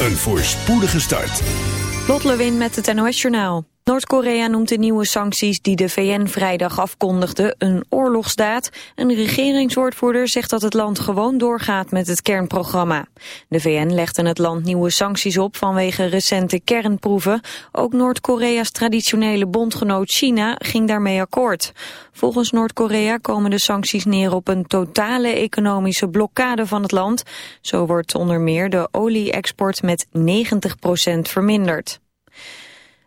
een voorspoedige start. Lot Lewin met het NOS Journaal. Noord-Korea noemt de nieuwe sancties die de VN vrijdag afkondigde een oorlogsdaad. Een regeringswoordvoerder zegt dat het land gewoon doorgaat met het kernprogramma. De VN legde het land nieuwe sancties op vanwege recente kernproeven. Ook Noord-Korea's traditionele bondgenoot China ging daarmee akkoord. Volgens Noord-Korea komen de sancties neer op een totale economische blokkade van het land. Zo wordt onder meer de olie-export met 90% verminderd.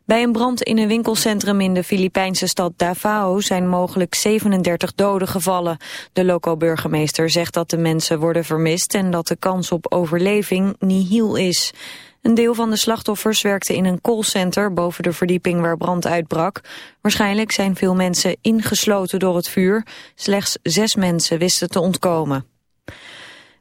Bij een brand in een winkelcentrum in de Filipijnse stad Davao zijn mogelijk 37 doden gevallen. De loco-burgemeester zegt dat de mensen worden vermist en dat de kans op overleving nihil is. Een deel van de slachtoffers werkte in een callcenter boven de verdieping waar brand uitbrak. Waarschijnlijk zijn veel mensen ingesloten door het vuur. Slechts zes mensen wisten te ontkomen.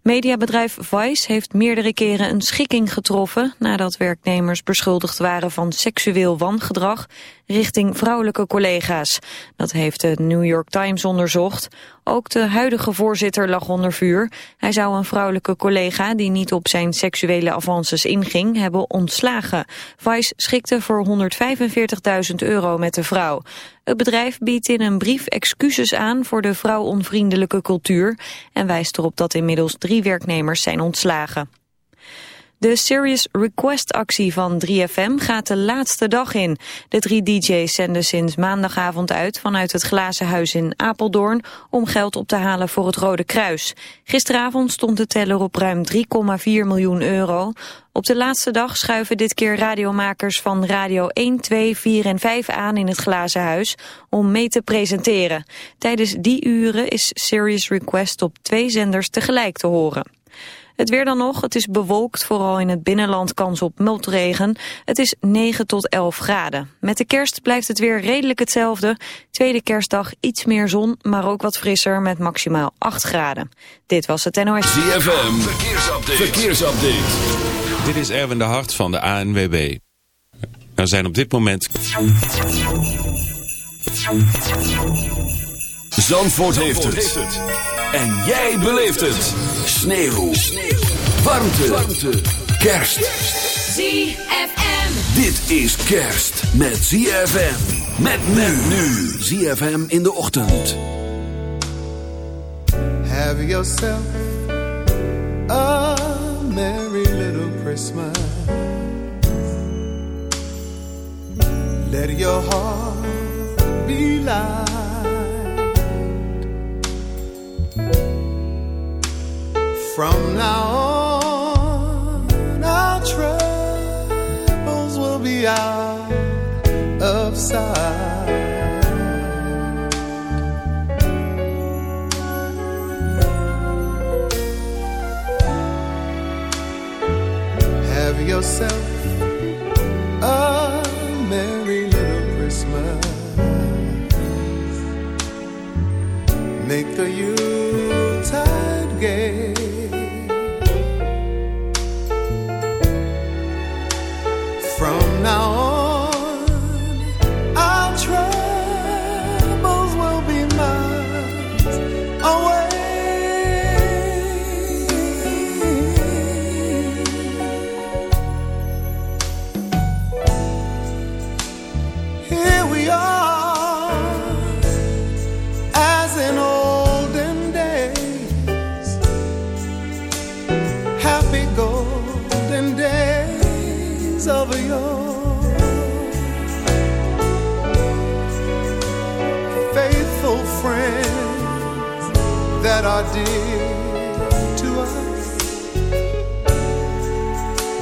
Mediabedrijf Vice heeft meerdere keren een schikking getroffen nadat werknemers beschuldigd waren van seksueel wangedrag richting vrouwelijke collega's. Dat heeft de New York Times onderzocht. Ook de huidige voorzitter lag onder vuur. Hij zou een vrouwelijke collega die niet op zijn seksuele avances inging hebben ontslagen. Vice schikte voor 145.000 euro met de vrouw. Het bedrijf biedt in een brief excuses aan voor de vrouwonvriendelijke cultuur en wijst erop dat inmiddels drie werknemers zijn ontslagen. De Serious Request actie van 3FM gaat de laatste dag in. De drie DJ's zenden sinds maandagavond uit vanuit het Glazen Huis in Apeldoorn om geld op te halen voor het Rode Kruis. Gisteravond stond de teller op ruim 3,4 miljoen euro. Op de laatste dag schuiven dit keer radiomakers van Radio 1, 2, 4 en 5 aan in het Glazen Huis om mee te presenteren. Tijdens die uren is Serious Request op twee zenders tegelijk te horen. Het weer dan nog, het is bewolkt, vooral in het binnenland kans op motregen. Het is 9 tot 11 graden. Met de kerst blijft het weer redelijk hetzelfde. Tweede kerstdag iets meer zon, maar ook wat frisser met maximaal 8 graden. Dit was het NOS. ZFM, verkeersupdate. verkeersupdate. Dit is Erwin de Hart van de ANWB. Er zijn op dit moment... Zandvoort, heeft, het. En jij beleeft het. Sneeuw. Sneeuw. Warmte. Warmte. Kerst. ZFM. Dit is kerst met ZFM. Met men nu. ZFM in de ochtend. Have yourself a merry little Christmas. Let your heart be light. From now on, our troubles will be out of sight. Have yourself a merry little Christmas. Make the Yuletide now are dear to us,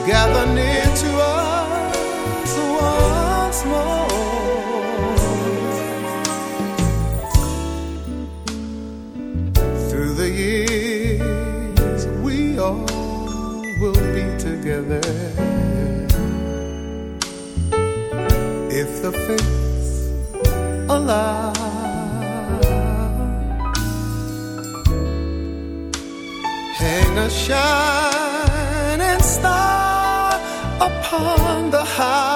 gather near shining star upon the highest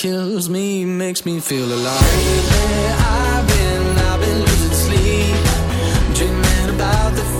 Kills me, makes me feel alive. Lately, I've been, I've been losing sleep, dreaming about the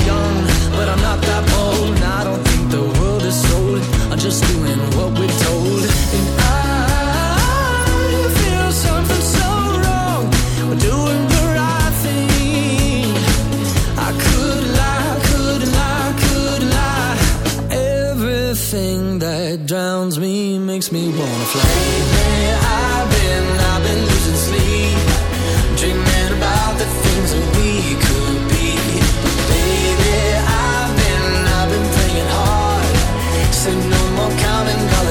That drowns me makes me wanna fly. I've been, I've been losing sleep, dreaming about the things that we could be. But Baby, I've been, I've been praying hard. Said no more counting dollars,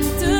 do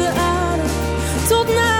even aan tot na.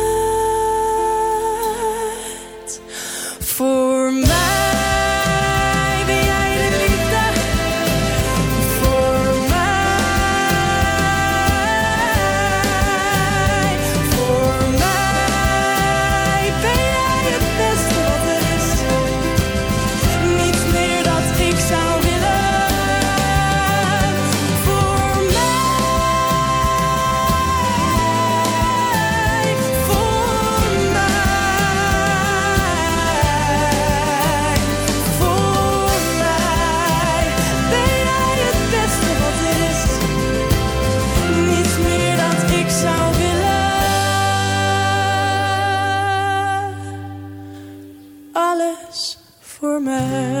man.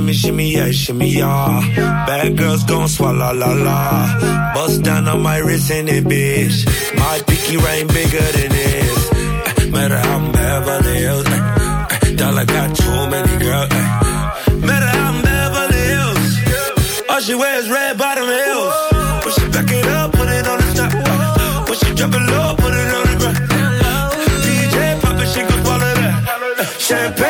Shimmy, shimmy, yeah, shimmy, yeah. Bad girls gon' swallow la la. Bust down on my wrist in it, bitch. My pinky ring bigger than this. Eh, Matter how I'm Beverly Hills. eh, eh, Dollar got too many girls. eh. Matter how I'm Beverly Hills. All she wears red bottom heels. When she back it up, put it on the top. eh. When she drop it low, put it on the ground. DJ pop it, she gon' swallow that. Champagne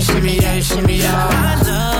shimmy, yeah, shimmy, yeah. Drink.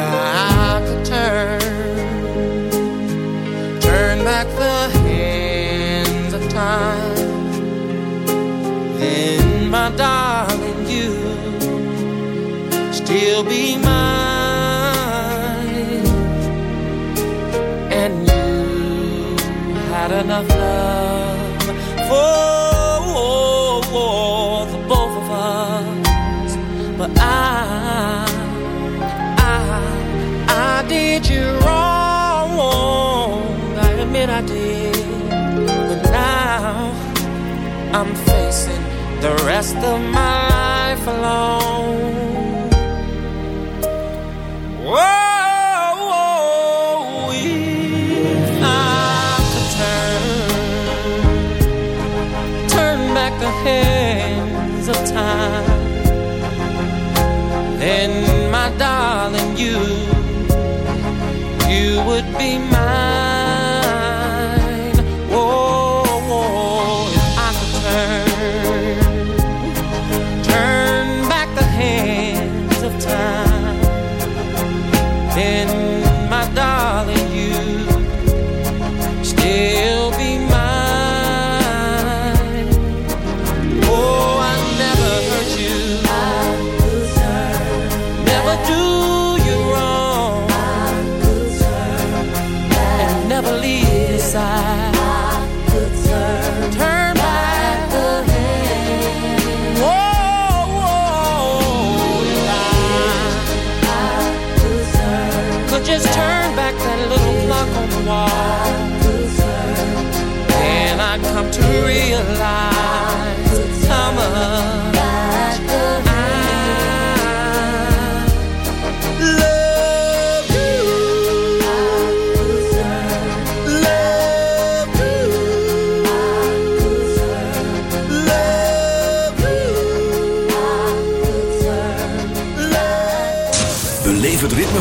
I could turn, turn back the hands of time, then my darling, you still be mine, the rest of my life alone.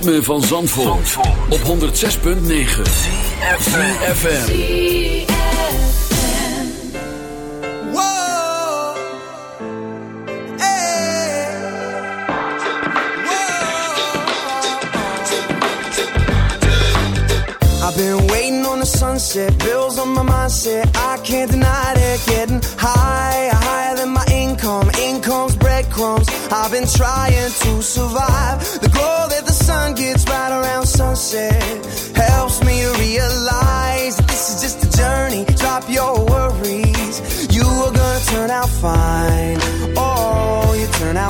ritme van Zandvoort, op 106.9 FM. Whoa, hey. I've been waiting on the sunset, bills on my mindset. I can't deny it, getting higher, higher than my income. Income's breadcrumbs. I've been trying to survive.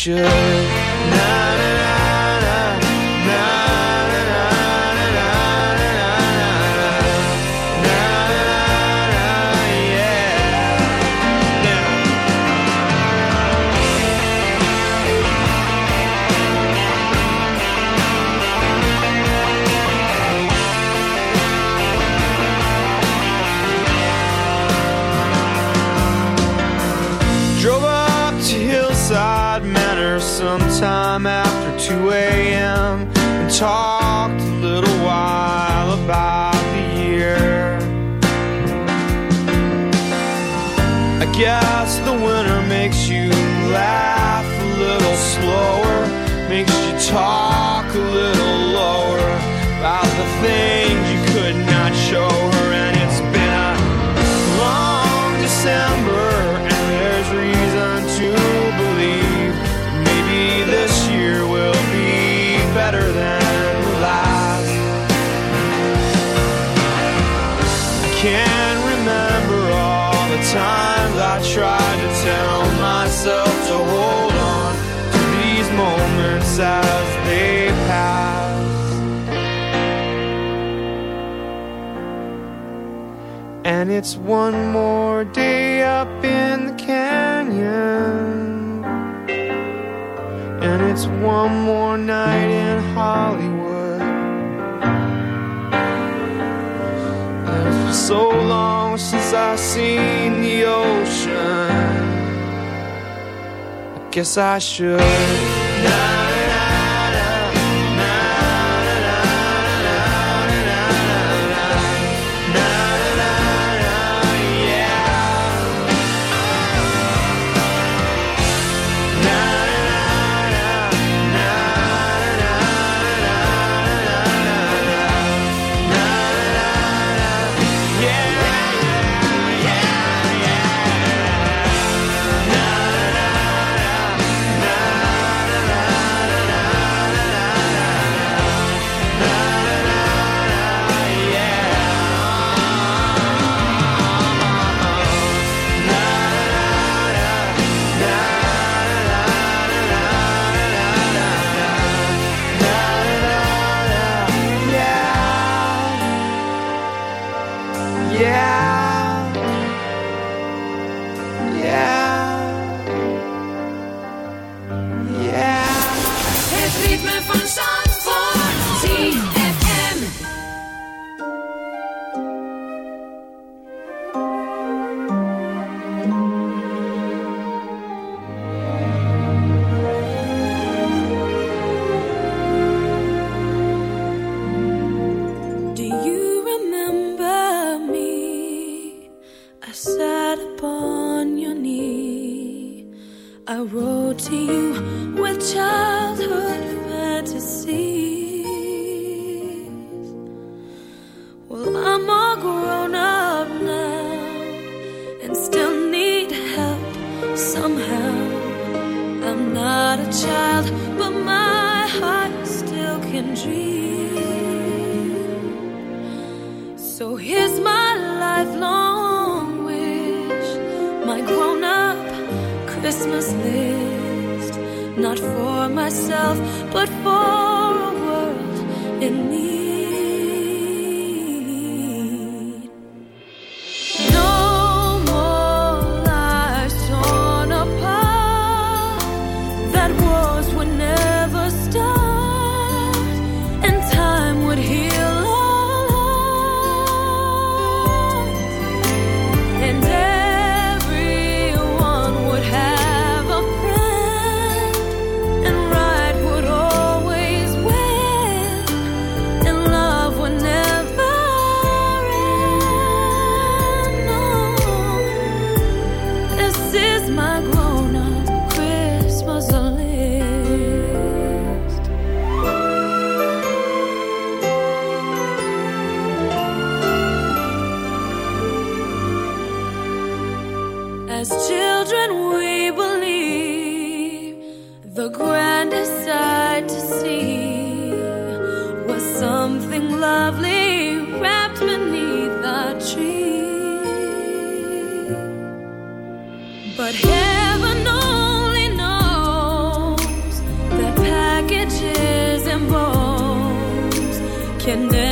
should. times I tried to tell myself to hold on to these moments as they pass. And it's one more day up in the canyon. And it's one more night in Hollywood. so long since I seen the ocean. I guess I should. Now can never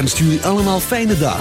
en stuur u allemaal fijne dag!